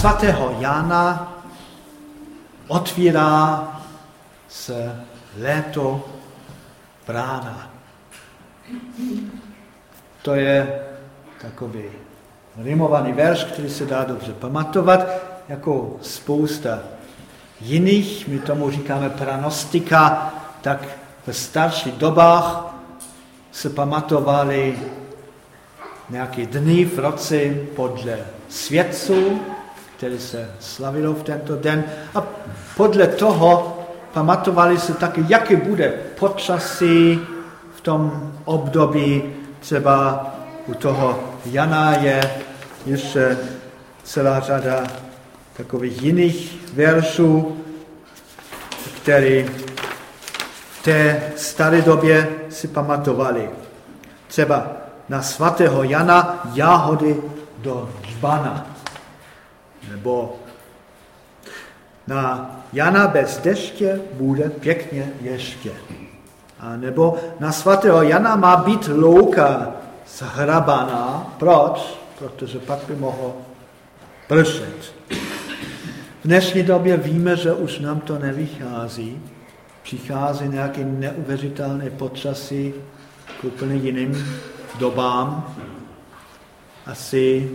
svatého Jana otvírá se léto brána. To je takový rimovaný verš, který se dá dobře pamatovat, jako spousta jiných, my tomu říkáme pranostika, tak ve starších dobách se pamatovali nějaké dny v roce podle světců, který se slavilo v tento den. A podle toho pamatovali se taky, jaké bude počasí v tom období. Třeba u toho Jana je ještě celá řada takových jiných veršů, které v té staré době si pamatovali. Třeba na svatého Jana jáhody do džbana. Nebo na Jana bez deště bude pěkně ještě. A nebo na svatého Jana má být louka zhrabaná. Proč? Protože pak by mohlo pršet. V dnešní době víme, že už nám to nevychází. Přichází nějaký neuvěřitelný počasí k úplně jiným dobám. Asi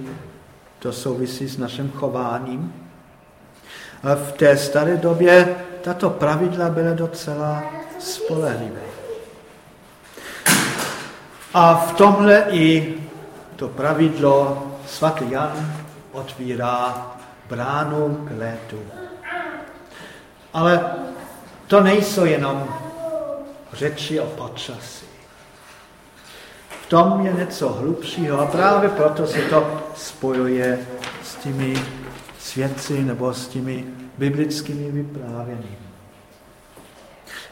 to souvisí s naším chováním. A v té staré době tato pravidla byla docela spolehlivé. A v tomhle i to pravidlo svatý Jan otvírá bránu k létu. Ale to nejsou jenom řeči o počasí. V tom je něco hlubšího a právě proto se to spojuje s těmi svědci nebo s těmi biblickými vyprávěními.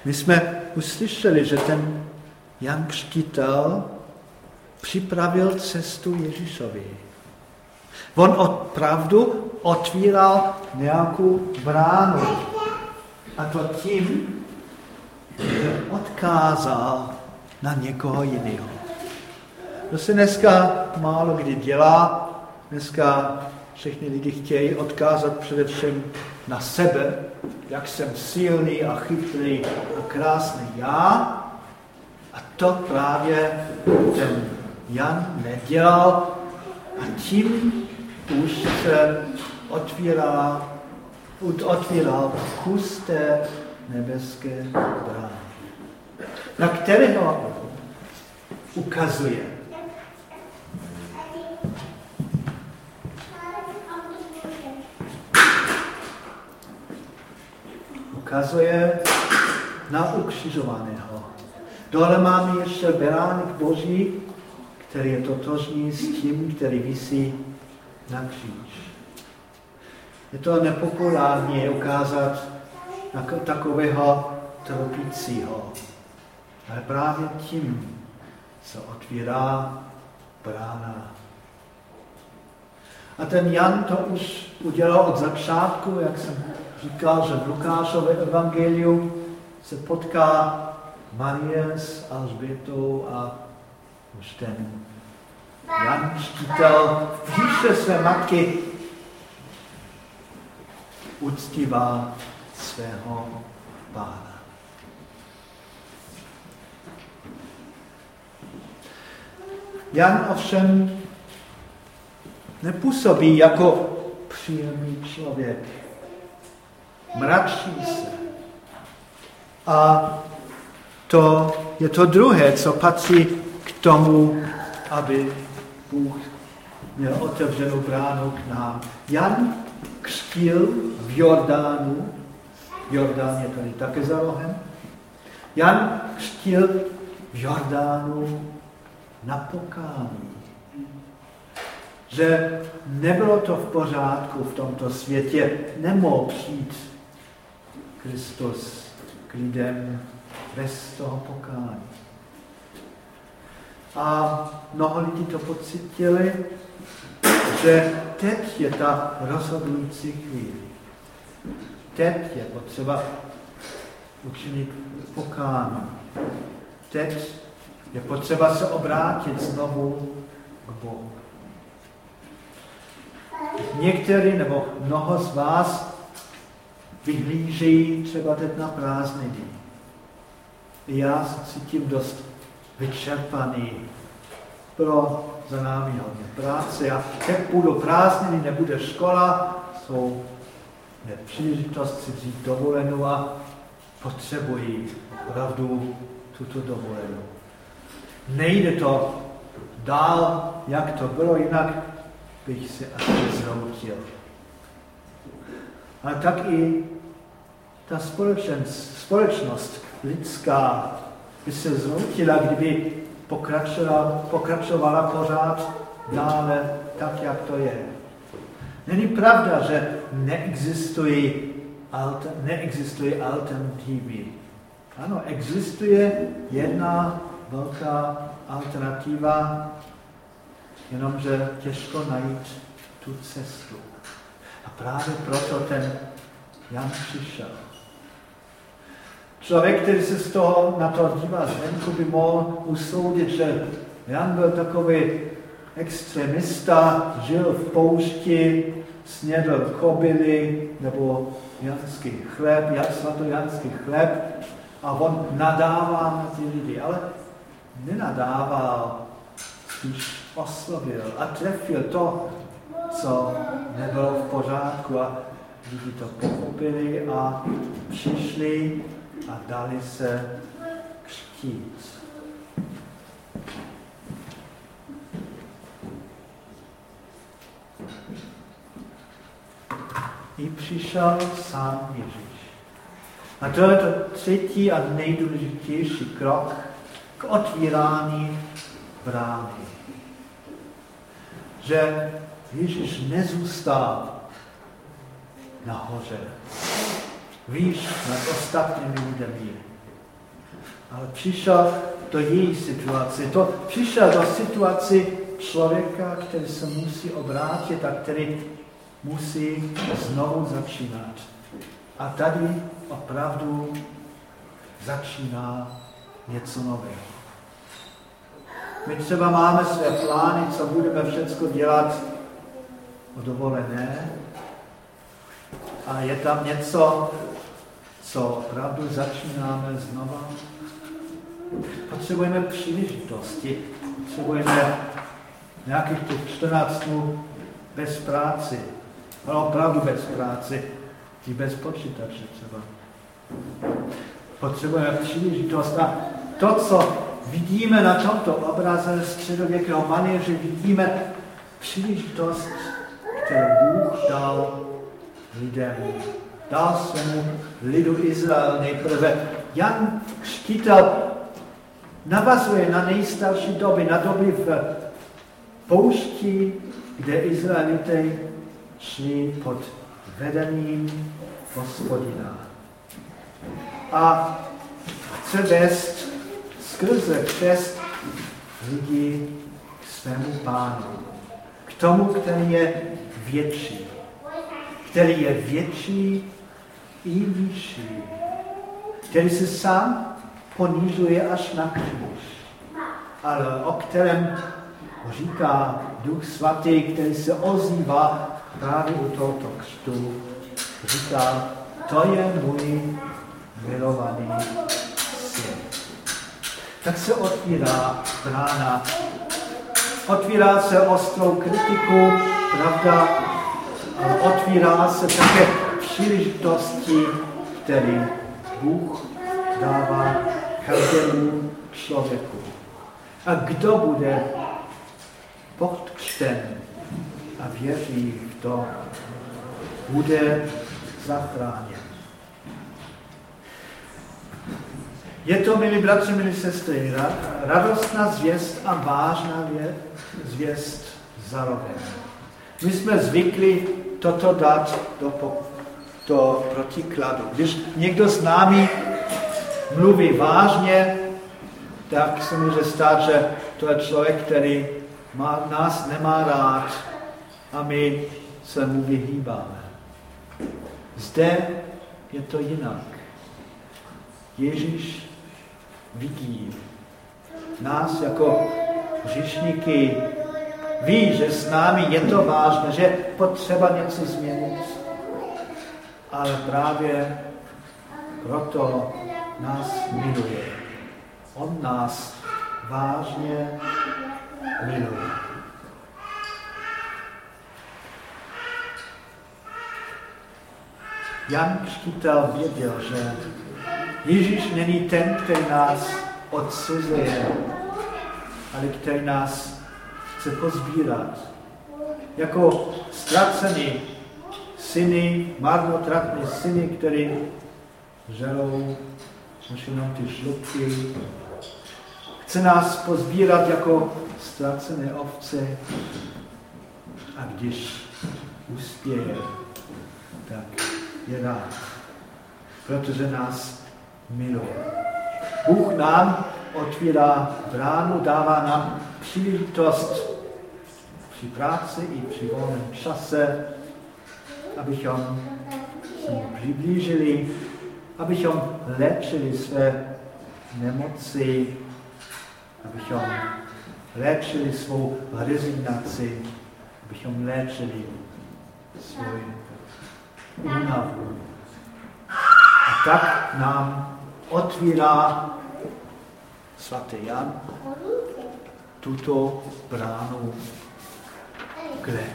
My jsme uslyšeli, že ten Jan Křtitel připravil cestu Ježíšovi. On opravdu otvíral nějakou bránu. A to tím, že odkázal na někoho jiného. To se dneska málo kdy dělá. Dneska všichni lidi chtějí odkázat především na sebe, jak jsem silný a chytrý a krásný já. A to právě ten Jan nedělal a tím už se otvírá, otvíral kus té nebeské brány, na kterého ukazuje. Ukazuje na ukřižovaného. Dole máme ještě beránek Boží, který je totožný s tím, který visí na kříž. Je to nepopulární ukázat takového trpícího. Ale právě tím se otvírá brána. A ten Jan to už udělal od začátku, jak jsem říkal, že v Lukášově evangeliu se potká Marie s Alžbětou a už ten Jan Štítel v říše své matky uctívá svého pána. Jan ovšem nepůsobí jako příjemný člověk. Mračí se. A to je to druhé, co patří k tomu, aby Bůh měl otevřenou bránu k nám. Jan křtil v Jordánu, Jordán je tady také za rohem, Jan křtil v Jordánu na pokání. Že nebylo to v pořádku v tomto světě, nemohl přijít Kristus k lidem bez toho pokání. A mnoho lidí to pocitili, že teď je ta rozhodující chvíli. Teď je potřeba učinit pokání. Teď je potřeba se obrátit znovu k Bohu. Některý nebo mnoho z vás vyhlížejí třeba teď na prázdniny. Já se cítím dost vyčerpaný. Bylo za námi hodně práce a teď budou prázdniny, nebude škola, jsou příležitost si vzít dovolenou a potřebují opravdu tuto dovolenou. Nejde to dál, jak to bylo, jinak bych se asi zhroutil. Ale tak i ta společnost lidská by se zhroutila, kdyby pokračovala, pokračovala pořád dále tak, jak to je. Není pravda, že neexistují, alter, neexistují alternativy. Ano, existuje jedna velká alternativa, jenomže těžko najít tu cestu. A právě proto ten Jan přišel. Člověk, který se z toho na to dívá zvenku, by mohl usoudit, že Jan byl takový extremista, žil v poušti, snědl kobily nebo janský chleb, jak svatojanský chleb a on nadává na ty lidi, ale nenadával, spíš oslovil a trefil to, co nebylo v pořádku a lidi to pochopili a přišli a dali se křtít. I přišel sám Ježíš. A to je to třetí a nejdůležitější krok k otvírání brány. Že Ježíš nezůstal nahoře, výš nad ostatními lidmi, ale přišel do její situace. To přišel do situace člověka, který se musí obrátit a který musí znovu začínat. A tady opravdu začíná něco nového. My třeba máme své plány, co budeme všechno dělat o dovolené. A je tam něco, co opravdu začínáme znova. Potřebujeme příležitosti, potřebujeme nějakých těch 14 dnů bez práci, ale opravdu bez práce, i bez počítače třeba. Potřebujeme příležitost a to, co vidíme na tomto obraze středověkého manéže, vidíme příležitost, kterou Bůh dal lidem. Dal svému lidu Izrael nejprve. Jan Křtitel navazuje na nejstarší doby, na doby v poušti, kde Izraelité šli pod vedením hospodina. A chce vést skrze křest lidí k svému pánu. K tomu, který je větší. Který je větší i vyšší. Který se sám ponížuje až na kříž. Ale o kterém říká Duch Svatý, který se ozývá právě u tohoto křtu. Říká, to je můj milovaný syn. Tak se otvírá brána. Otvírá se ostrou kritiku, pravda, otvírá se také příležitosti, který Bůh dává každému člověku. A kdo bude podkřten a věří v to, bude zachráněn. Je to, milí bratři, milí sestry, radostná zvěst a vážná zvěst zároveň. My jsme zvykli toto dát do, do protikladu. Když někdo s námi mluví vážně, tak se může stát, že to je člověk, který má, nás nemá rád a my se mu vyhýbáme. Zde je to jinak. Ježíš vidí nás jako hřišníky, ví, že s námi je to vážné, že potřeba něco změnit, ale právě proto nás miluje. On nás vážně miluje. Jan Křtitel věděl, že Ježíš není ten, který nás odsuzuje, ale který nás chce pozbírat. Jako ztracený syny, marnotratné syny, který želou už jenom ty šlupky. Chce nás pozbírat jako ztracené ovce a když uspěje, tak je rád, protože nás miluje. Bůh nám otvírá bránu, dává nám příležitost při práci i při volném čase, abychom se mu přiblížili, abychom léčili své nemoci, abychom léčili svou rezignaci, abychom léčili svůj únavu. A tak nám otvírá svatý Jan tuto bránu k